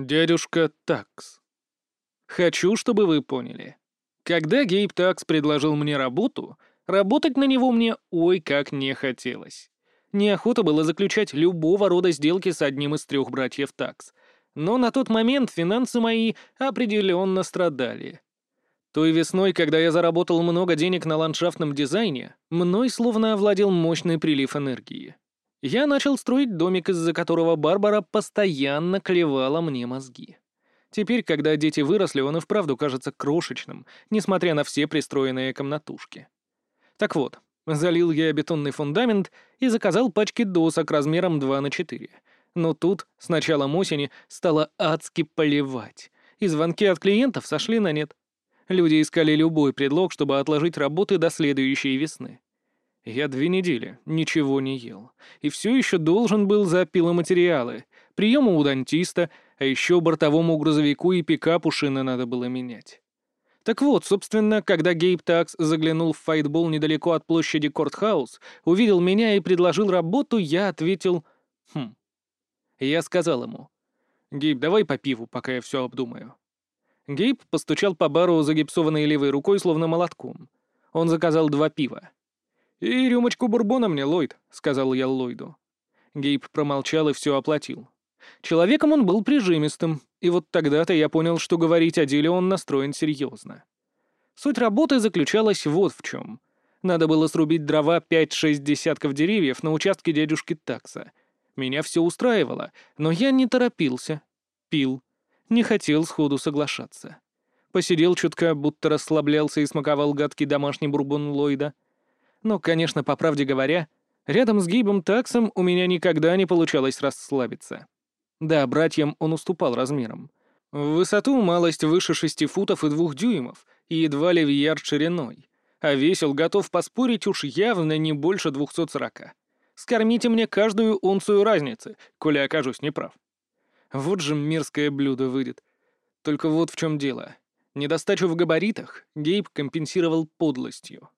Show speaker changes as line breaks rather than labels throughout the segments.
Дядюшка Такс. Хочу, чтобы вы поняли. Когда Гейб Такс предложил мне работу, работать на него мне ой как не хотелось. Неохота было заключать любого рода сделки с одним из трех братьев Такс. Но на тот момент финансы мои определенно страдали. Той весной, когда я заработал много денег на ландшафтном дизайне, мной словно овладел мощный прилив энергии. Я начал строить домик, из-за которого Барбара постоянно клевала мне мозги. Теперь, когда дети выросли, он и вправду кажется крошечным, несмотря на все пристроенные комнатушки. Так вот, залил я бетонный фундамент и заказал пачки досок размером 2 на 4. Но тут, с началом осени, стало адски поливать, и звонки от клиентов сошли на нет. Люди искали любой предлог, чтобы отложить работы до следующей весны. Я две недели ничего не ел. И все еще должен был за пиломатериалы, приему у дантиста, а еще бортовому грузовику и пикапу шины надо было менять. Так вот, собственно, когда Гейб Такс заглянул в файтбол недалеко от площади Кортхаус, увидел меня и предложил работу, я ответил «Хм». Я сказал ему «Гейб, давай по пиву, пока я все обдумаю». Гейб постучал по бару загипсованной левой рукой, словно молотком. Он заказал два пива. «И рюмочку бурбона мне, Ллойд», — сказал я Ллойду. Гейб промолчал и все оплатил. Человеком он был прижимистым, и вот тогда-то я понял, что говорить о деле он настроен серьезно. Суть работы заключалась вот в чем. Надо было срубить дрова 5-6 десятков деревьев на участке дядюшки Такса. Меня все устраивало, но я не торопился. Пил. Не хотел сходу соглашаться. Посидел чутка, будто расслаблялся и смаковал гадкий домашний бурбон Ллойда. Но, конечно, по правде говоря, рядом с Гейбом Таксом у меня никогда не получалось расслабиться. Да, братьям он уступал размером. В высоту малость выше шести футов и двух дюймов, и едва ли в ярд шириной. А весил готов поспорить уж явно не больше двухсот сорока. Скормите мне каждую унцию разницы, коли окажусь неправ. Вот же мерзкое блюдо выйдет. Только вот в чем дело. Недостачу в габаритах Гейб компенсировал подлостью.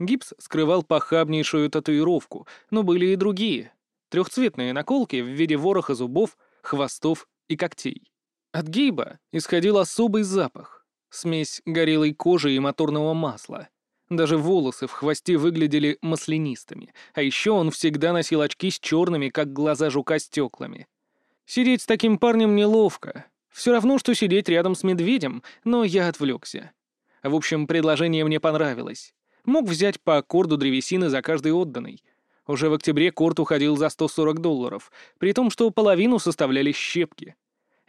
Гипс скрывал похабнейшую татуировку, но были и другие. Трехцветные наколки в виде вороха зубов, хвостов и когтей. От Гейба исходил особый запах. Смесь горелой кожи и моторного масла. Даже волосы в хвосте выглядели маслянистыми, а еще он всегда носил очки с черными, как глаза жука, стеклами — Сидеть с таким парнем неловко. Все равно, что сидеть рядом с медведем, но я отвлекся. В общем, предложение мне понравилось. Мог взять по аккорду древесины за каждый отданный. Уже в октябре корт уходил за 140 долларов, при том, что половину составляли щепки.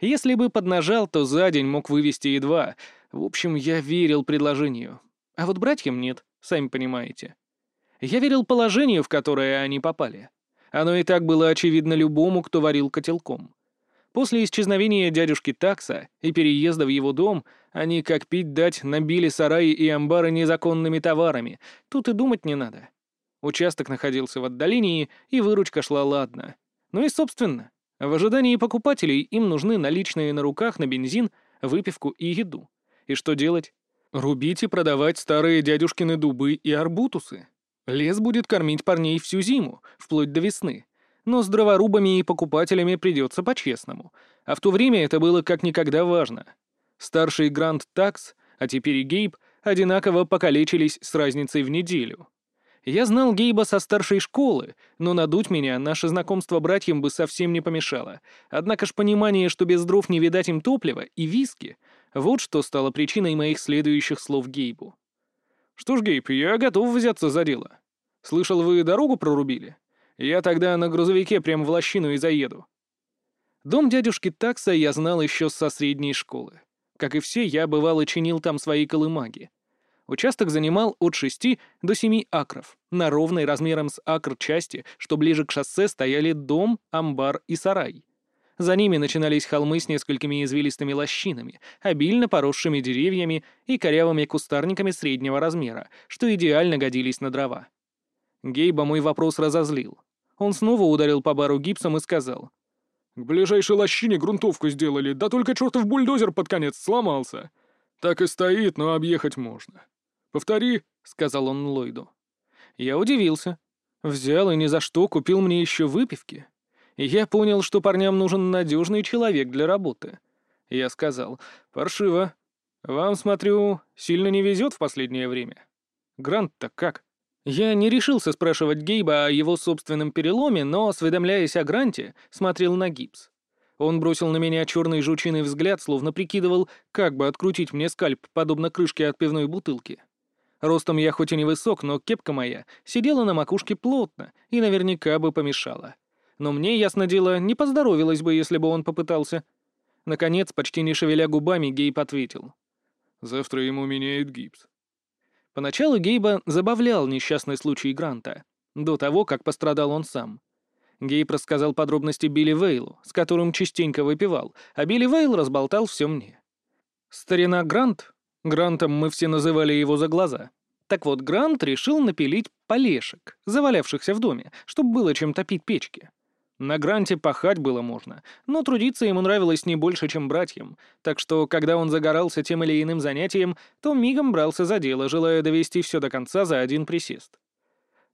Если бы поднажал, то за день мог вывести и два. В общем, я верил предложению. А вот братьям нет, сами понимаете. Я верил положению, в которое они попали. Оно и так было очевидно любому, кто варил котелком. После исчезновения дядюшки Такса и переезда в его дом они, как пить дать, набили сараи и амбары незаконными товарами. Тут и думать не надо. Участок находился в отдалении, и выручка шла ладно. Ну и, собственно, в ожидании покупателей им нужны наличные на руках на бензин, выпивку и еду. И что делать? Рубить и продавать старые дядюшкины дубы и арбутусы. Лес будет кормить парней всю зиму, вплоть до весны. Но с дроворубами и покупателями придется по-честному. А в то время это было как никогда важно. Старший Гранд Такс, а теперь и Гейб, одинаково покалечились с разницей в неделю. Я знал Гейба со старшей школы, но надуть меня наше знакомство братьям бы совсем не помешало. Однако ж понимание, что без дров не видать им топлива и виски, вот что стало причиной моих следующих слов Гейбу. «Что ж, Гейб, я готов взяться за дело. Слышал, вы дорогу прорубили? Я тогда на грузовике прямо в лощину и заеду». Дом дядюшки Такса я знал еще со средней школы. Как и все, я бывал и чинил там свои колымаги. Участок занимал от шести до семи акров. На ровной размером с акр части, что ближе к шоссе, стояли дом, амбар и сарай. За ними начинались холмы с несколькими извилистыми лощинами, обильно поросшими деревьями и корявыми кустарниками среднего размера, что идеально годились на дрова. Гейба мой вопрос разозлил. Он снова ударил по бару гипсом и сказал. «К ближайшей лощине грунтовку сделали, да только чертов бульдозер под конец сломался. Так и стоит, но объехать можно. Повтори», — сказал он Ллойду. Я удивился. Взял и ни за что купил мне еще выпивки. И я понял, что парням нужен надежный человек для работы. Я сказал, «Паршиво. Вам, смотрю, сильно не везет в последнее время. Грант-то как?» Я не решился спрашивать Гейба о его собственном переломе, но, осведомляясь о Гранте, смотрел на гипс. Он бросил на меня черный жучиный взгляд, словно прикидывал, как бы открутить мне скальп, подобно крышке от пивной бутылки. Ростом я хоть и не высок, но кепка моя сидела на макушке плотно и наверняка бы помешала. Но мне, ясно дело, не поздоровилось бы, если бы он попытался. Наконец, почти не шевеля губами, Гейб ответил. «Завтра ему меняют гипс». Поначалу Гейба забавлял несчастный случай Гранта, до того, как пострадал он сам. Гейб рассказал подробности Билли Вейлу, с которым частенько выпивал, а Билли Вейл разболтал все мне. Старина Грант, Грантом мы все называли его за глаза. Так вот, Грант решил напилить полешек, завалявшихся в доме, чтобы было чем топить печки. На Гранте пахать было можно, но трудиться ему нравилось не больше, чем братьям, так что, когда он загорался тем или иным занятием, то мигом брался за дело, желая довести все до конца за один присест.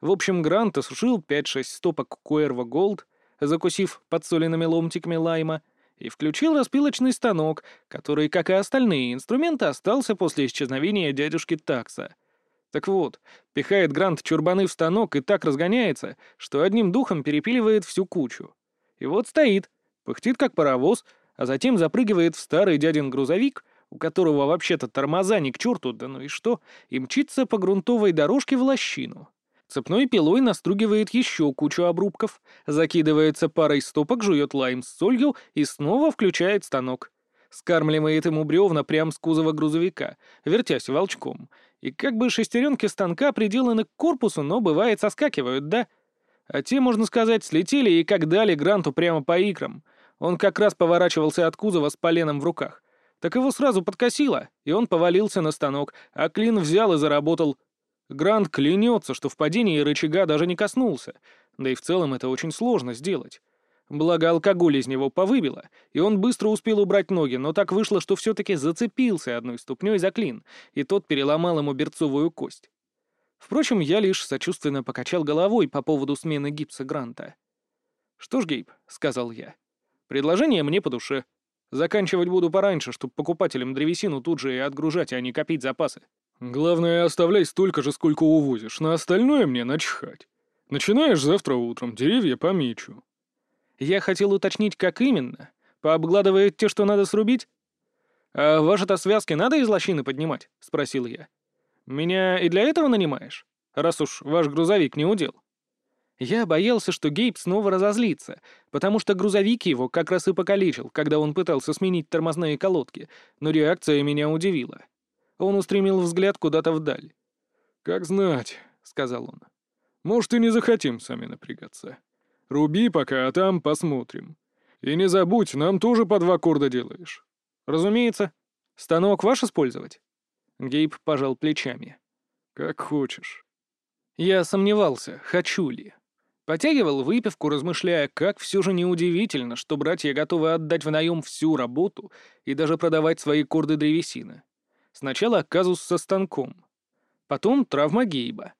В общем, Грант осушил 5-6 стопок Куэрва Голд, закусив подсоленными ломтиками лайма, и включил распилочный станок, который, как и остальные инструменты, остался после исчезновения дядюшки Такса — так вот, пихает Грант чурбаны в станок и так разгоняется, что одним духом перепиливает всю кучу. И вот стоит, пыхтит как паровоз, а затем запрыгивает в старый дядин грузовик, у которого вообще-то тормоза ни к черту, да ну и что, и мчится по грунтовой дорожке в лощину. Цепной пилой настругивает еще кучу обрубков, закидывается парой стопок, жует лайм с солью и снова включает станок. Скармливает ему бревна прямо с кузова грузовика, вертясь волчком — и как бы шестеренки станка приделаны к корпусу, но бывает соскакивают, да? А те, можно сказать, слетели и как дали Гранту прямо по икрам. Он как раз поворачивался от кузова с поленом в руках. Так его сразу подкосило, и он повалился на станок, а клин взял и заработал. Грант клянется, что в падении рычага даже не коснулся, да и в целом это очень сложно сделать. Благо, алкоголь из него повыбило, и он быстро успел убрать ноги, но так вышло, что все-таки зацепился одной ступней за клин, и тот переломал ему берцовую кость. Впрочем, я лишь сочувственно покачал головой по поводу смены гипса Гранта. «Что ж, Гейб», — сказал я, — «предложение мне по душе. Заканчивать буду пораньше, чтобы покупателям древесину тут же и отгружать, а не копить запасы». «Главное, оставляй столько же, сколько увозишь, на остальное мне начхать. Начинаешь завтра утром, деревья помечу». Я хотел уточнить, как именно. Пообгладывает те, что надо срубить? «А ваши-то связки надо из лощины поднимать?» — спросил я. «Меня и для этого нанимаешь? Раз уж ваш грузовик не удел». Я боялся, что Гейб снова разозлится, потому что грузовик его как раз и покалечил, когда он пытался сменить тормозные колодки, но реакция меня удивила. Он устремил взгляд куда-то вдаль. «Как знать», — сказал он. «Может, и не захотим сами напрягаться». Руби пока, а там посмотрим. И не забудь, нам тоже по два корда делаешь. Разумеется. Станок ваш использовать? Гейб пожал плечами. Как хочешь. Я сомневался, хочу ли. Потягивал выпивку, размышляя, как все же неудивительно, что братья готовы отдать в наем всю работу и даже продавать свои корды древесины. Сначала казус со станком. Потом травма Гейба.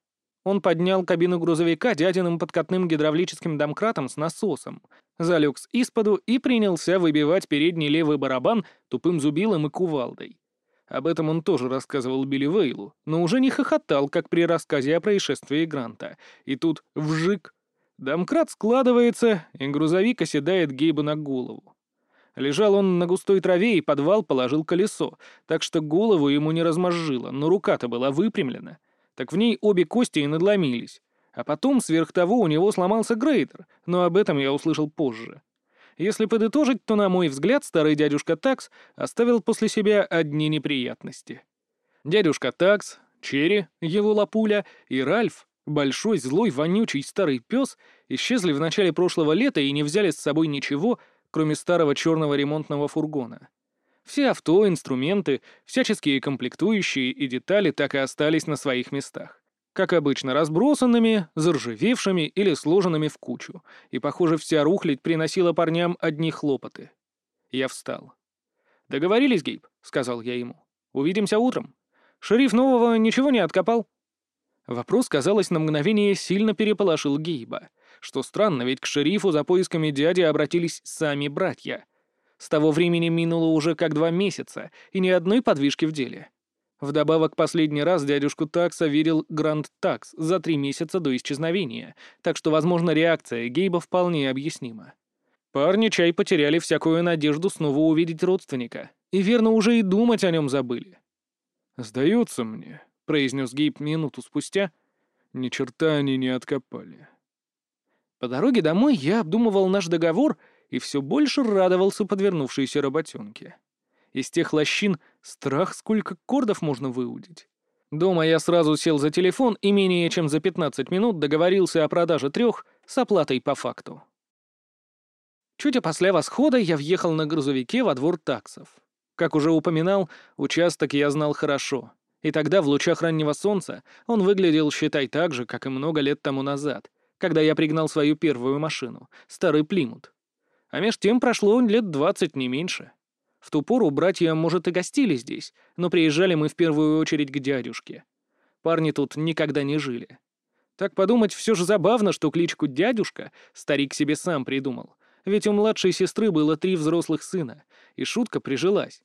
Он поднял кабину грузовика дядиным подкатным гидравлическим домкратом с насосом, залег с исподу и принялся выбивать передний левый барабан тупым зубилом и кувалдой. Об этом он тоже рассказывал Билли Вейлу, но уже не хохотал, как при рассказе о происшествии Гранта. И тут вжик. Домкрат складывается, и грузовик оседает Гейбу на голову. Лежал он на густой траве, и подвал положил колесо, так что голову ему не размозжило, но рука-то была выпрямлена — так в ней обе кости и надломились. А потом, сверх того, у него сломался грейдер, но об этом я услышал позже. Если подытожить, то, на мой взгляд, старый дядюшка Такс оставил после себя одни неприятности. Дядюшка Такс, Черри, его лапуля и Ральф, большой, злой, вонючий старый пес, исчезли в начале прошлого лета и не взяли с собой ничего, кроме старого черного ремонтного фургона. Все авто, инструменты, всяческие комплектующие и детали так и остались на своих местах. Как обычно, разбросанными, заржавевшими или сложенными в кучу. И, похоже, вся рухлядь приносила парням одни хлопоты. Я встал. «Договорились, Гейб», — сказал я ему. «Увидимся утром. Шериф нового ничего не откопал?» Вопрос, казалось, на мгновение сильно переполошил Гейба. Что странно, ведь к шерифу за поисками дяди обратились сами братья — С того времени минуло уже как два месяца, и ни одной подвижки в деле. Вдобавок, последний раз дядюшку Такса видел Гранд Такс за три месяца до исчезновения, так что, возможно, реакция Гейба вполне объяснима. Парни чай потеряли всякую надежду снова увидеть родственника, и верно уже и думать о нем забыли.
«Сдается мне», — произнес Гейб минуту спустя, — «ни черта они не откопали».
По дороге домой я обдумывал наш договор и все больше радовался подвернувшейся работенке. Из тех лощин страх, сколько кордов можно выудить. Дома я сразу сел за телефон и менее чем за 15 минут договорился о продаже трех с оплатой по факту. Чуть опосля восхода я въехал на грузовике во двор таксов. Как уже упоминал, участок я знал хорошо. И тогда, в лучах раннего солнца, он выглядел, считай, так же, как и много лет тому назад, когда я пригнал свою первую машину, старый Плимут. А меж тем прошло лет двадцать, не меньше. В ту пору братья, может, и гостили здесь, но приезжали мы в первую очередь к дядюшке. Парни тут никогда не жили. Так подумать, все же забавно, что кличку «дядюшка» старик себе сам придумал, ведь у младшей сестры было три взрослых сына, и шутка прижилась.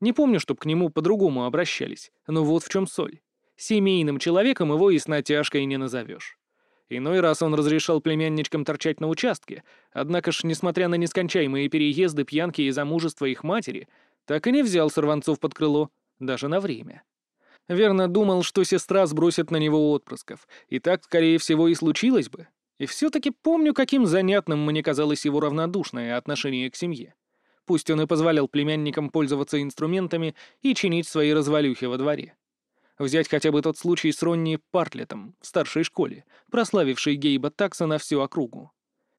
Не помню, чтоб к нему по-другому обращались, но вот в чем соль. Семейным человеком его и с натяжкой не назовешь. Иной раз он разрешал племянничкам торчать на участке, однако ж, несмотря на нескончаемые переезды, пьянки и замужество их матери, так и не взял сорванцов под крыло, даже на время. Верно думал, что сестра сбросит на него отпрысков, и так, скорее всего, и случилось бы. И все-таки помню, каким занятным мне казалось его равнодушное отношение к семье. Пусть он и позволял племянникам пользоваться инструментами и чинить свои развалюхи во дворе. Взять хотя бы тот случай с Ронни Партлетом в старшей школе, прославивший Гейба Такса на всю округу.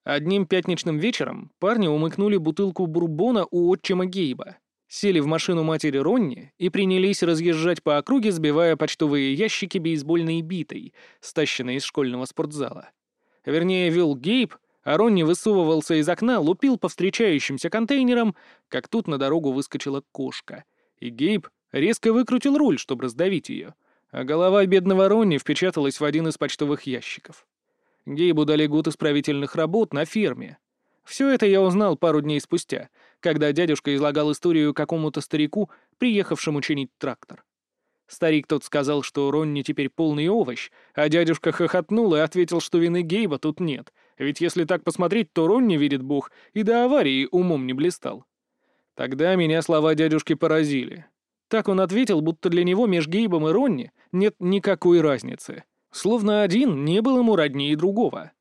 Одним пятничным вечером парни умыкнули бутылку бурбона у отчима Гейба, сели в машину матери Ронни и принялись разъезжать по округе, сбивая почтовые ящики бейсбольной битой, стащенной из школьного спортзала. Вернее, вел Гейб, а Ронни высовывался из окна, лупил по встречающимся контейнерам, как тут на дорогу выскочила кошка. И Гейб резко выкрутил руль, чтобы раздавить ее, а голова бедного Ронни впечаталась в один из почтовых ящиков. Гейбу дали год исправительных работ на ферме. Все это я узнал пару дней спустя, когда дядюшка излагал историю какому-то старику, приехавшему чинить трактор. Старик тот сказал, что Ронни теперь полный овощ, а дядюшка хохотнул и ответил, что вины Гейба тут нет, ведь если так посмотреть, то Ронни, видит бог, и до аварии умом не блистал. Тогда меня слова дядюшки поразили. Так он ответил, будто для него между Гейбом и Ронни нет никакой разницы. Словно один не был ему роднее другого.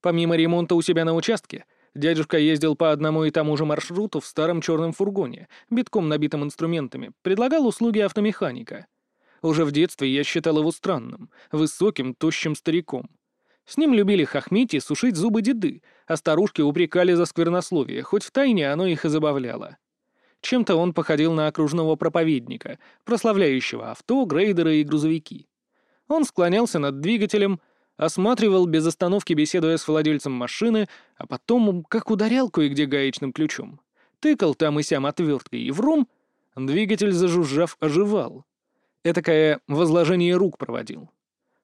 Помимо ремонта у себя на участке, Дядюшка ездил по одному и тому же маршруту в старом черном фургоне, битком набитым инструментами, предлагал услуги автомеханика. Уже в детстве я считал его странным, высоким, тощим стариком. С ним любили хохмить и сушить зубы деды, а старушки упрекали за сквернословие, хоть в тайне оно их и забавляло. Чем-то он походил на окружного проповедника, прославляющего авто, грейдеры и грузовики. Он склонялся над двигателем, осматривал без остановки, беседуя с владельцем машины, а потом, как ударял кое-где гаечным ключом. Тыкал там и сям отверткой, и врум, двигатель, зажужжав, оживал. Этакое возложение рук проводил.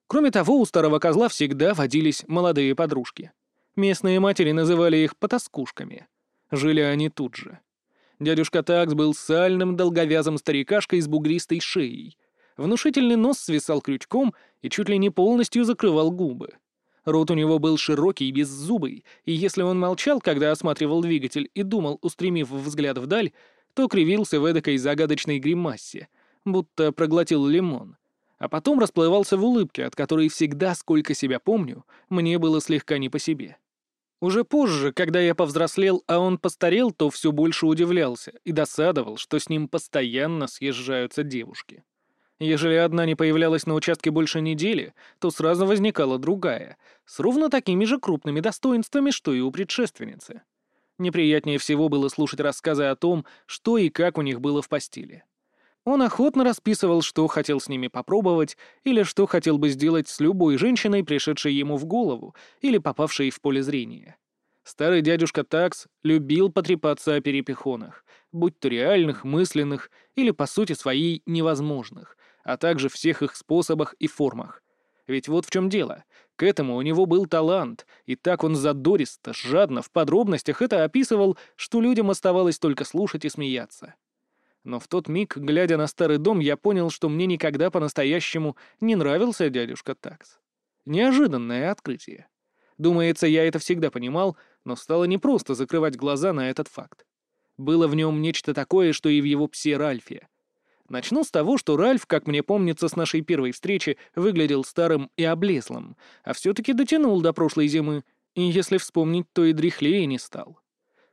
Кроме того, у старого козла всегда водились молодые подружки. Местные матери называли их потаскушками. Жили они тут же. Дядюшка Такс был сальным, долговязым старикашкой с бугристой шеей. Внушительный нос свисал крючком и чуть ли не полностью закрывал губы. Рот у него был широкий и беззубый, и если он молчал, когда осматривал двигатель и думал, устремив взгляд вдаль, то кривился в эдакой загадочной гримассе, будто проглотил лимон. А потом расплывался в улыбке, от которой всегда, сколько себя помню, мне было слегка не по себе. Уже позже, когда я повзрослел, а он постарел, то все больше удивлялся и досадовал, что с ним постоянно съезжаются девушки. Ежели одна не появлялась на участке больше недели, то сразу возникала другая, с ровно такими же крупными достоинствами, что и у предшественницы. Неприятнее всего было слушать рассказы о том, что и как у них было в постели. Он охотно расписывал, что хотел с ними попробовать, или что хотел бы сделать с любой женщиной, пришедшей ему в голову, или попавшей в поле зрения. Старый дядюшка Такс любил потрепаться о перепихонах, будь то реальных, мысленных или, по сути своей, невозможных, а также всех их способах и формах. Ведь вот в чем дело. К этому у него был талант, и так он задористо, жадно, в подробностях это описывал, что людям оставалось только слушать и смеяться. Но в тот миг, глядя на старый дом, я понял, что мне никогда по-настоящему не нравился дядюшка Такс. Неожиданное открытие. Думается, я это всегда понимал, но стало непросто закрывать глаза на этот факт. Было в нем нечто такое, что и в его псе Ральфе. Начну с того, что Ральф, как мне помнится с нашей первой встречи, выглядел старым и облезлым, а все-таки дотянул до прошлой зимы, и если вспомнить, то и дряхлее не стал.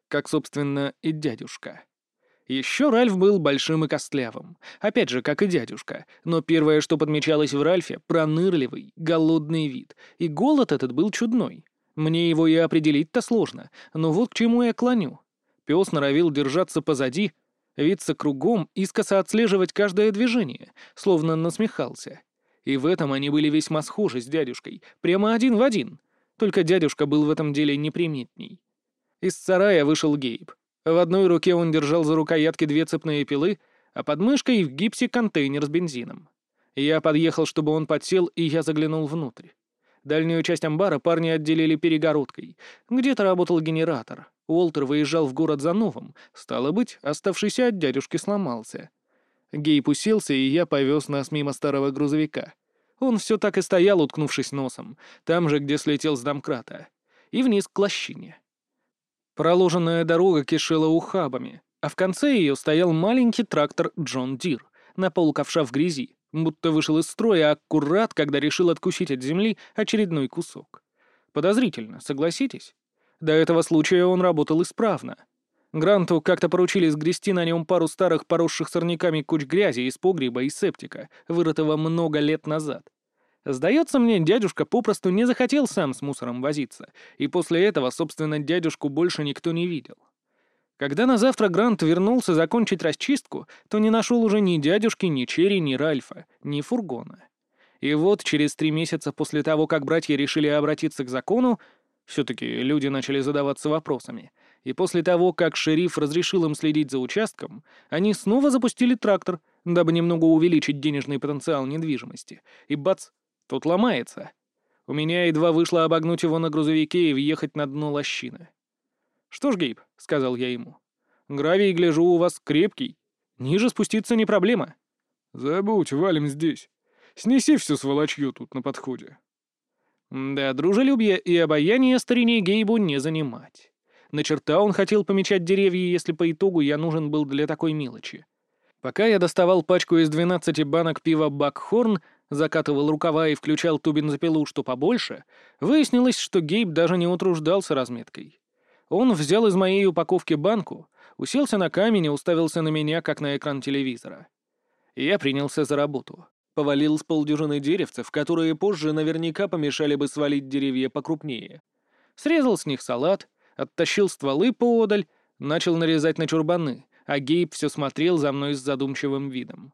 Как, собственно, и дядюшка. Еще Ральф был большим и костлявым, опять же, как и дядюшка, но первое, что подмечалось в Ральфе — пронырливый, голодный вид, и голод этот был чудной. Мне его и определить-то сложно, но вот к чему я клоню. Пес норовил держаться позади, виться кругом, искоса отслеживать каждое движение, словно насмехался. И в этом они были весьма схожи с дядюшкой, прямо один в один. Только дядюшка был в этом деле неприметней. Из сарая вышел Гейб. В одной руке он держал за рукоятки две цепные пилы, а под мышкой в гипсе контейнер с бензином. Я подъехал, чтобы он подсел, и я заглянул внутрь. Дальнюю часть амбара парни отделили перегородкой. Где-то работал генератор. Уолтер выезжал в город за новым. Стало быть, оставшийся от дядюшки сломался. Гейб уселся, и я повез нас мимо старого грузовика. Он все так и стоял, уткнувшись носом, там же, где слетел с домкрата. И вниз к лощине. Проложенная дорога кишела ухабами, а в конце ее стоял маленький трактор John Deere, на пол ковша в грязи, будто вышел из строя аккурат, когда решил откусить от земли очередной кусок. Подозрительно, согласитесь? До этого случая он работал исправно. Гранту как-то поручили сгрести на нем пару старых поросших сорняками куч грязи из погреба и септика, вырытого много лет назад. Сдается мне, дядюшка попросту не захотел сам с мусором возиться, и после этого, собственно, дядюшку больше никто не видел. Когда на завтра Грант вернулся закончить расчистку, то не нашел уже ни дядюшки, ни Черри, ни Ральфа, ни фургона. И вот через три месяца после того, как братья решили обратиться к закону, все-таки люди начали задаваться вопросами, и после того, как шериф разрешил им следить за участком, они снова запустили трактор, дабы немного увеличить денежный потенциал недвижимости, и бац, Тут ломается. У меня едва вышло обогнуть его на грузовике и въехать на дно лощины. «Что ж, Гейб», — сказал я ему, — «гравий, гляжу, у вас крепкий. Ниже спуститься не проблема».
«Забудь, валим здесь. Снеси всю сволочью тут на подходе».
Да, дружелюбие и обаяние старине Гейбу не занимать. На черта он хотел помечать деревья, если по итогу я нужен был для такой мелочи. Пока я доставал пачку из 12 банок пива «Бакхорн», закатывал рукава и включал ту бензопилу, что побольше, выяснилось, что Гейб даже не утруждался разметкой. Он взял из моей упаковки банку, уселся на камень и уставился на меня, как на экран телевизора. Я принялся за работу. Повалил с полдюжины деревцев, которые позже наверняка помешали бы свалить деревья покрупнее. Срезал с них салат, оттащил стволы поодаль, начал нарезать на чурбаны, а Гейб все смотрел за мной с задумчивым видом.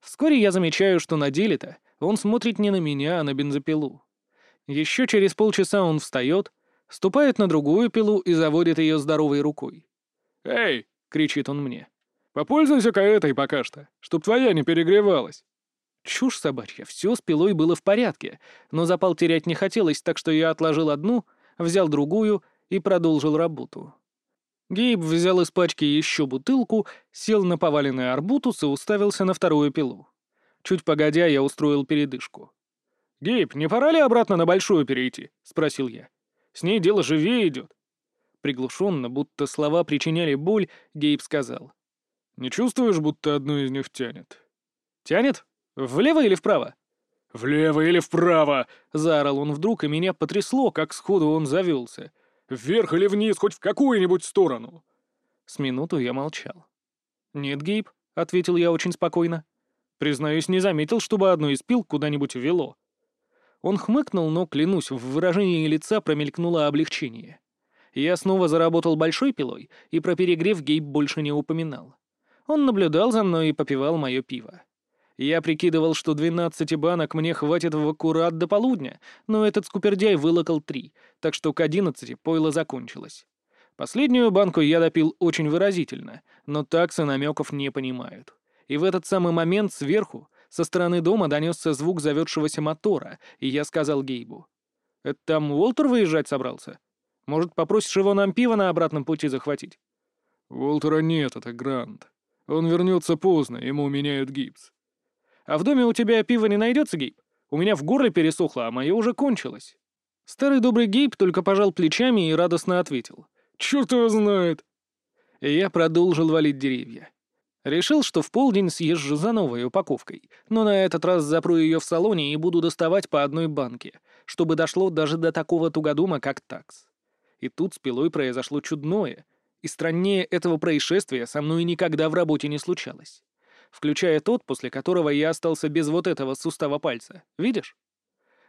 Вскоре я замечаю, что на деле-то он смотрит не на меня, а на бензопилу. Еще через полчаса он встает, ступает на другую пилу и заводит ее здоровой рукой.
«Эй!» — кричит он мне. «Попользуйся-ка этой пока что, чтоб твоя не перегревалась».
Чушь собачья, все с пилой было в порядке, но запал терять не хотелось, так что я отложил одну, взял другую и продолжил работу. Гейб взял из пачки еще бутылку, сел на поваленный арбутус и уставился на вторую пилу. Чуть погодя, я устроил передышку.
«Гейб, не пора ли обратно на большую перейти?» — спросил я. «С ней дело живее идет».
Приглушенно, будто слова причиняли боль, Гейб сказал.
«Не чувствуешь, будто одну из них тянет?»
«Тянет? Влево или вправо?»
«Влево или вправо!»
— заорал он вдруг, и меня потрясло, как сходу он завелся.
«Вверх или вниз, хоть в какую-нибудь сторону!»
С минуту я молчал. «Нет, Гейб», — ответил я очень спокойно. Признаюсь, не заметил, чтобы одну из пил куда-нибудь вело. Он хмыкнул, но, клянусь, в выражении лица промелькнуло облегчение. Я снова заработал большой пилой, и про перегрев Гейб больше не упоминал. Он наблюдал за мной и попивал мое пиво. Я прикидывал, что 12 банок мне хватит в аккурат до полудня, но этот скупердяй вылокал три, так что к 11 пойло закончилось. Последнюю банку я допил очень выразительно, но таксы намеков не понимают и в этот самый момент сверху, со стороны дома, донесся звук заведшегося мотора, и я сказал Гейбу. Это там Уолтер выезжать собрался? Может, попросишь его нам пиво на обратном пути захватить?»
«Уолтера нет, это Грант. Он вернется поздно, ему меняют гипс».
«А в доме у тебя пива не найдется, Гейб? У меня в горле пересохло, а мое уже кончилось». Старый добрый Гейб только пожал плечами и радостно ответил.
«Черт его знает!»
И я продолжил валить деревья. Решил, что в полдень съезжу за новой упаковкой, но на этот раз запру ее в салоне и буду доставать по одной банке, чтобы дошло даже до такого тугодума, как такс. И тут с пилой произошло чудное, и страннее этого происшествия со мной никогда в работе не случалось. Включая тот, после которого я остался без вот этого сустава пальца. Видишь?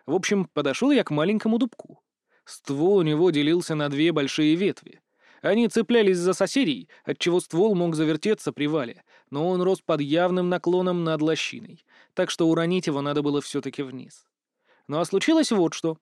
В общем, подошел я к маленькому дубку. Ствол у него делился на две большие ветви. Они цеплялись за соседей, отчего ствол мог завертеться при вале, но он рос под явным наклоном над лощиной, так что уронить его надо было все-таки вниз. Ну а случилось вот что.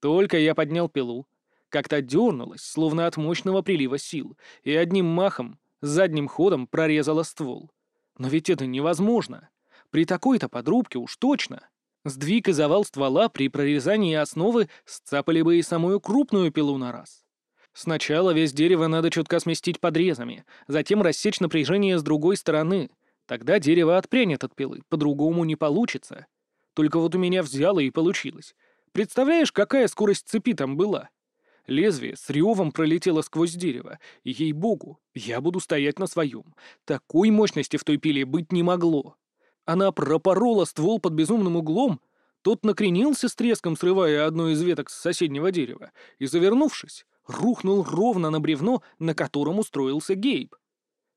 Только я поднял пилу, как-то дернулась, словно от мощного прилива сил, и одним махом, задним ходом прорезала ствол. Но ведь это невозможно. При такой-то подрубке уж точно. Сдвиг и завал ствола при прорезании основы сцапали бы и самую крупную пилу на раз. Сначала весь дерево надо чутка сместить подрезами, затем рассечь напряжение с другой стороны. Тогда дерево отпрянет от пилы, по-другому не получится. Только вот у меня взяло и получилось. Представляешь, какая скорость цепи там была? Лезвие с ревом пролетело сквозь дерево, ей-богу, я буду стоять на своем. Такой мощности в той пиле быть не могло. Она пропорола ствол под безумным углом, тот накренился с треском, срывая одну из веток с соседнего дерева, и, завернувшись, рухнул ровно на бревно, на котором устроился Гейб.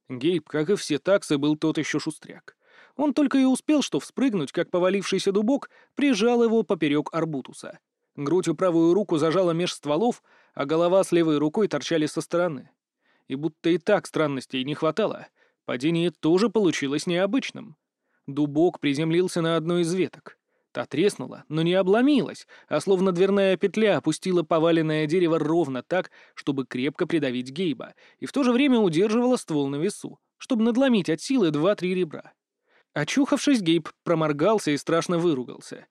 Гейб, как и все таксы, был тот еще шустряк. Он только и успел что вспрыгнуть, как повалившийся дубок прижал его поперек арбутуса. Грудью правую руку зажала меж стволов, а голова с левой рукой торчали со стороны. И будто и так странностей не хватало, падение тоже получилось необычным. Дубок приземлился на одной из веток. Та треснула, но не обломилась, а словно дверная петля опустила поваленное дерево ровно так, чтобы крепко придавить Гейба, и в то же время удерживала ствол на весу, чтобы надломить от силы два-три ребра. Очухавшись, Гейб проморгался и страшно выругался.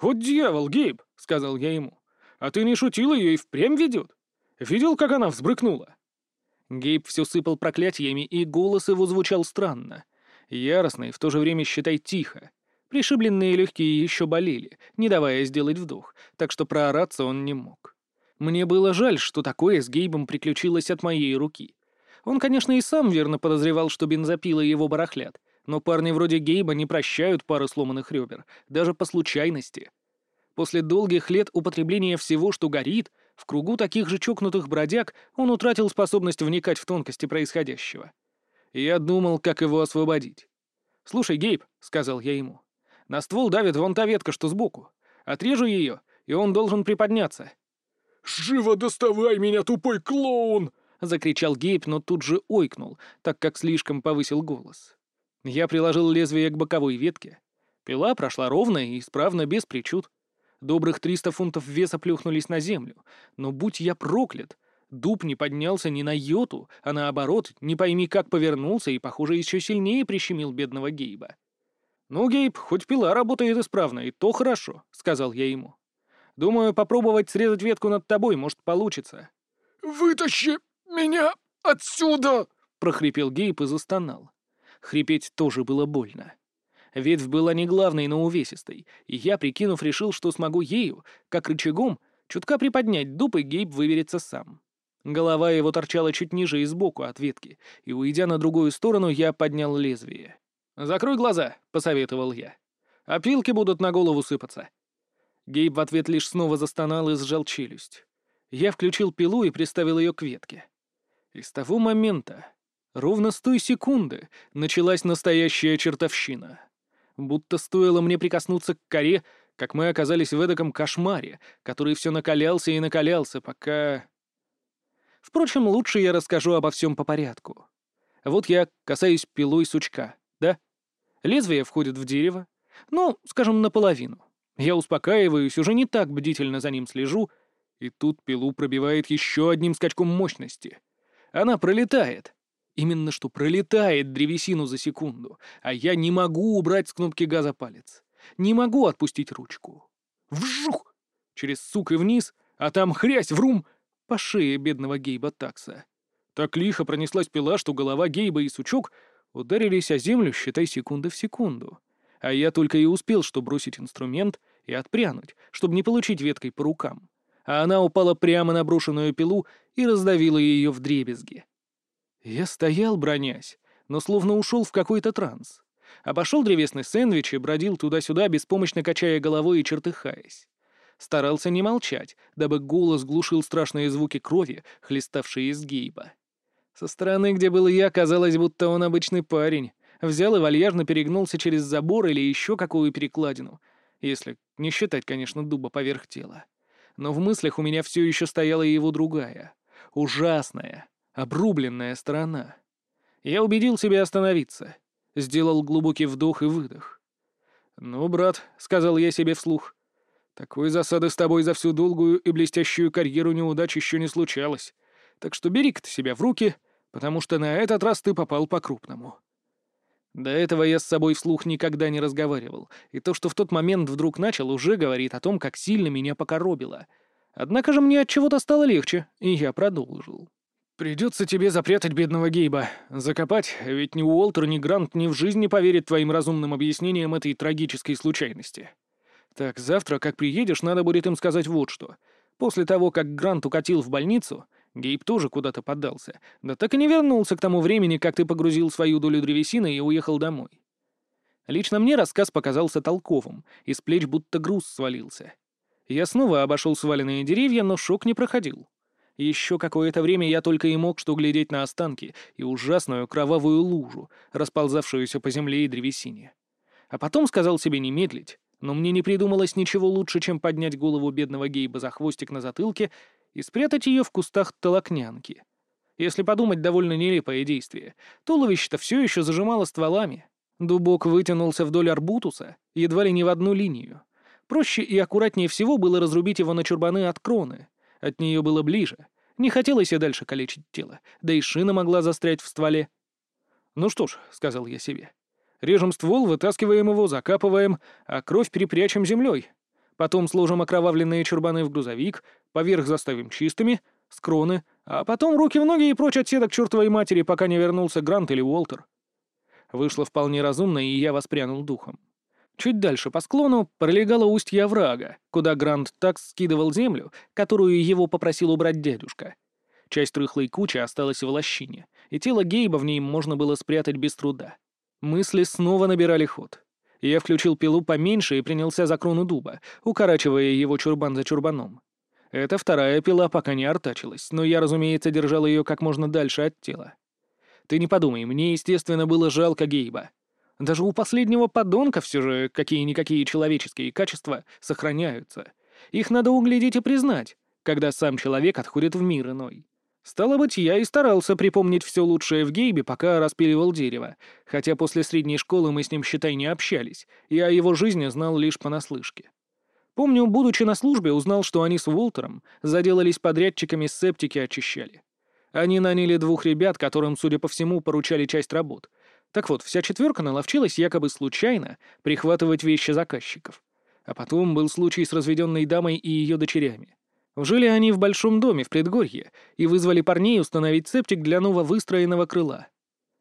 «Вот дьявол, Гейб!» — сказал я ему. «А ты не шутил, ее и впрямь ведет? Видел, как она взбрыкнула?» Гейб все сыпал проклятиями, и голос его звучал странно. Яростно и в то же время, считай, тихо. Пришибленные легкие еще болели, не давая сделать вдох, так что проораться он не мог. Мне было жаль, что такое с Гейбом приключилось от моей руки. Он, конечно, и сам верно подозревал, что бензопила его барахлят, но парни вроде Гейба не прощают пары сломанных ребер, даже по случайности. После долгих лет употребления всего, что горит, в кругу таких же чокнутых бродяг он утратил способность вникать в тонкости происходящего. Я думал, как его освободить. «Слушай, Гейб», — сказал я ему, на ствол давит вон та ветка, что сбоку. Отрежу ее, и он должен приподняться».
«Живо доставай меня, тупой клоун!»
— закричал Гейб, но тут же ойкнул, так как слишком повысил голос. Я приложил лезвие к боковой ветке. Пила прошла ровно и исправно, без причуд. Добрых триста фунтов веса плюхнулись на землю. Но будь я проклят, дуб не поднялся ни на йоту, а наоборот, не пойми как повернулся и, похоже, еще сильнее прищемил бедного Гейба. «Ну, Гейб, хоть пила работает исправно, и то хорошо», — сказал я ему. «Думаю, попробовать срезать ветку над тобой, может, получится».
«Вытащи меня отсюда!»
— прохрипел Гейб и застонал. Хрипеть тоже было больно. Ветвь была не главной, но увесистой, и я, прикинув, решил, что смогу ею, как рычагом, чутка приподнять дуб, и Гейб выберется сам. Голова его торчала чуть ниже и сбоку от ветки, и, уйдя на другую сторону, я поднял лезвие. «Закрой глаза», — посоветовал я. «Опилки будут на голову сыпаться». Гейб в ответ лишь снова застонал и сжал челюсть. Я включил пилу и приставил ее к ветке. И с того момента, ровно с той секунды, началась настоящая чертовщина. Будто стоило мне прикоснуться к коре, как мы оказались в эдаком кошмаре, который все накалялся и накалялся, пока... Впрочем, лучше я расскажу обо всем по порядку. Вот я касаюсь пилой сучка? Лезвие входит в дерево. Ну, скажем, наполовину. Я успокаиваюсь, уже не так бдительно за ним слежу, и тут пилу пробивает еще одним скачком мощности. Она пролетает. Именно что пролетает древесину за секунду, а я не могу убрать с кнопки газа палец. Не могу отпустить ручку. Вжух! Через сук и вниз, А там хрясь, врум, по шее бедного Гейба такса. Так лихо пронеслась пила, что голова Гейба и сучок ударились о землю, считай, секунды в секунду. А я только и успел, что бросить инструмент и отпрянуть, чтобы не получить веткой по рукам. А она упала прямо на брошенную пилу и раздавила ее в дребезги. Я стоял, бронясь, но словно ушел в какой-то транс. Обошел древесный сэндвич и бродил туда-сюда, беспомощно качая головой и чертыхаясь. Старался не молчать, дабы голос глушил страшные звуки крови, хлеставшие из гейба. Со стороны, где был я, казалось, будто он обычный парень. Взял и вальяжно перегнулся через забор или еще какую перекладину. Если не считать, конечно, дуба поверх тела. Но в мыслях у меня все еще стояла его другая. Ужасная, обрубленная сторона. Я убедил себя остановиться. Сделал глубокий вдох и выдох. «Ну, брат», — сказал я себе вслух, — «такой засады с тобой за всю долгую и блестящую карьеру неудач еще не случалось. Так что бери-ка ты себя в руки, потому что на этот раз ты попал по-крупному». До этого я с собой вслух никогда не разговаривал, и то, что в тот момент вдруг начал, уже говорит о том, как сильно меня покоробило. Однако же мне от чего-то стало легче, и я продолжил. «Придется тебе запрятать бедного Гейба. Закопать, ведь ни Уолтер, ни Грант ни в жизни поверят твоим разумным объяснениям этой трагической случайности. Так, завтра, как приедешь, надо будет им сказать вот что. После того, как Грант укатил в больницу, Гейб тоже куда-то поддался, да так и не вернулся к тому времени, как ты погрузил свою долю древесины и уехал домой. Лично мне рассказ показался толковым, из плеч будто груз свалился. Я снова обошел сваленные деревья, но шок не проходил. Еще какое-то время я только и мог что глядеть на останки и ужасную кровавую лужу, расползавшуюся по земле и древесине. А потом сказал себе не медлить, но мне не придумалось ничего лучше, чем поднять голову бедного Гейба за хвостик на затылке и спрятать ее в кустах толокнянки. Если подумать, довольно нелепое действие. Туловище-то все еще зажимало стволами. Дубок вытянулся вдоль арбутуса, едва ли не в одну линию. Проще и аккуратнее всего было разрубить его на чурбаны от кроны — от нее было ближе. Не хотелось и дальше калечить тело, да и шина могла застрять в стволе. «Ну что ж», — сказал я себе, — «режем ствол, вытаскиваем его, закапываем, а кровь перепрячем землей. Потом сложим окровавленные чурбаны в грузовик, поверх заставим чистыми, с кроны, а потом руки в ноги и прочь от седок чертовой матери, пока не вернулся Грант или Уолтер». Вышло вполне разумно, и я воспрянул духом. Чуть дальше по склону пролегало устье оврага, куда Грант так скидывал землю, которую его попросил убрать дядюшка. Часть рыхлой кучи осталась в лощине, и тело Гейба в ней можно было спрятать без труда. Мысли снова набирали ход. Я включил пилу поменьше и принялся за крону дуба, укорачивая его чурбан за чурбаном. Эта вторая пила пока не артачилась, но я, разумеется, держал ее как можно дальше от тела. Ты не подумай, мне, естественно, было жалко Гейба. Даже у последнего подонка все же какие-никакие человеческие качества сохраняются. Их надо углядеть и признать, когда сам человек отходит в мир иной. Стало быть, я и старался припомнить все лучшее в Гейбе, пока распиливал дерево, хотя после средней школы мы с ним, считай, не общались, и о его жизни знал лишь понаслышке. Помню, будучи на службе, узнал, что они с Уолтером заделались подрядчиками септики очищали. Они наняли двух ребят, которым, судя по всему, поручали часть работ — так вот, вся четверка наловчилась якобы случайно прихватывать вещи заказчиков. А потом был случай с разведенной дамой и ее дочерями. Жили они в большом доме в предгорье и вызвали парней установить септик для нововыстроенного крыла.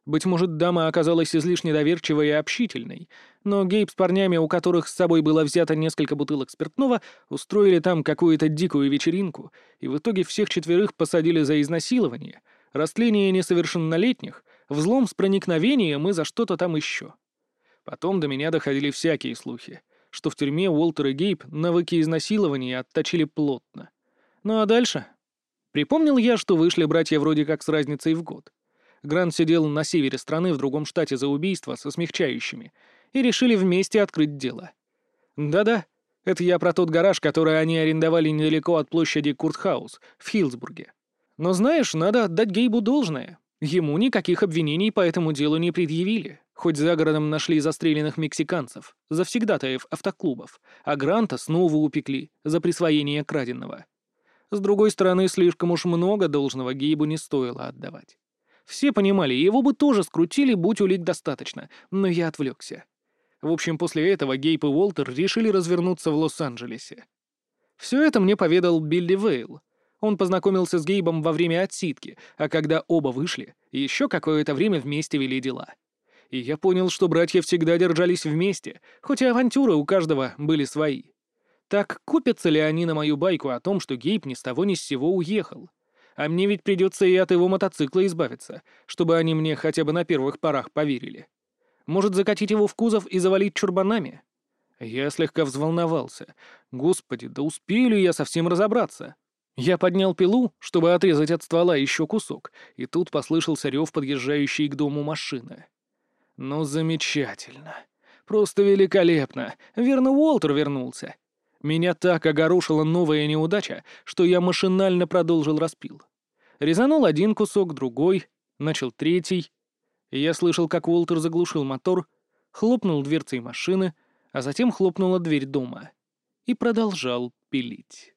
Быть может, дама оказалась излишне доверчивой и общительной, но Гейб с парнями, у которых с собой было взято несколько бутылок спиртного, устроили там какую-то дикую вечеринку, и в итоге всех четверых посадили за изнасилование, растление несовершеннолетних взлом с проникновением и за что-то там еще. Потом до меня доходили всякие слухи, что в тюрьме Уолтер и Гейб навыки изнасилования отточили плотно. Ну а дальше? Припомнил я, что вышли братья вроде как с разницей в год. Грант сидел на севере страны в другом штате за убийство со смягчающими, и решили вместе открыть дело. Да-да, это я про тот гараж, который они арендовали недалеко от площади Куртхаус в Хилсбурге. Но знаешь, надо отдать Гейбу должное. Ему никаких обвинений по этому делу не предъявили, хоть за городом нашли застреленных мексиканцев, завсегдатаев автоклубов, а Гранта снова упекли за присвоение краденого. С другой стороны, слишком уж много должного Гейбу не стоило отдавать. Все понимали, его бы тоже скрутили, будь улик достаточно, но я отвлекся. В общем, после этого Гейб и Уолтер решили развернуться в Лос-Анджелесе. Все это мне поведал Билли Вейл. Он познакомился с Гейбом во время отсидки, а когда оба вышли, еще какое-то время вместе вели дела. И я понял, что братья всегда держались вместе, хоть и авантюры у каждого были свои. Так купятся ли они на мою байку о том, что Гейб ни с того ни с сего уехал? А мне ведь придется и от его мотоцикла избавиться, чтобы они мне хотя бы на первых порах поверили. Может, закатить его в кузов и завалить чурбанами? Я слегка взволновался. Господи, да успею ли я совсем разобраться? Я поднял пилу, чтобы отрезать от ствола еще кусок, и тут послышался рев подъезжающей к дому машины. Ну, замечательно. Просто великолепно. Верно, Уолтер вернулся. Меня так огорошила новая неудача, что я машинально продолжил распил. Резанул один кусок, другой, начал третий. Я слышал, как Уолтер заглушил мотор, хлопнул дверцей машины, а затем хлопнула дверь дома и продолжал пилить.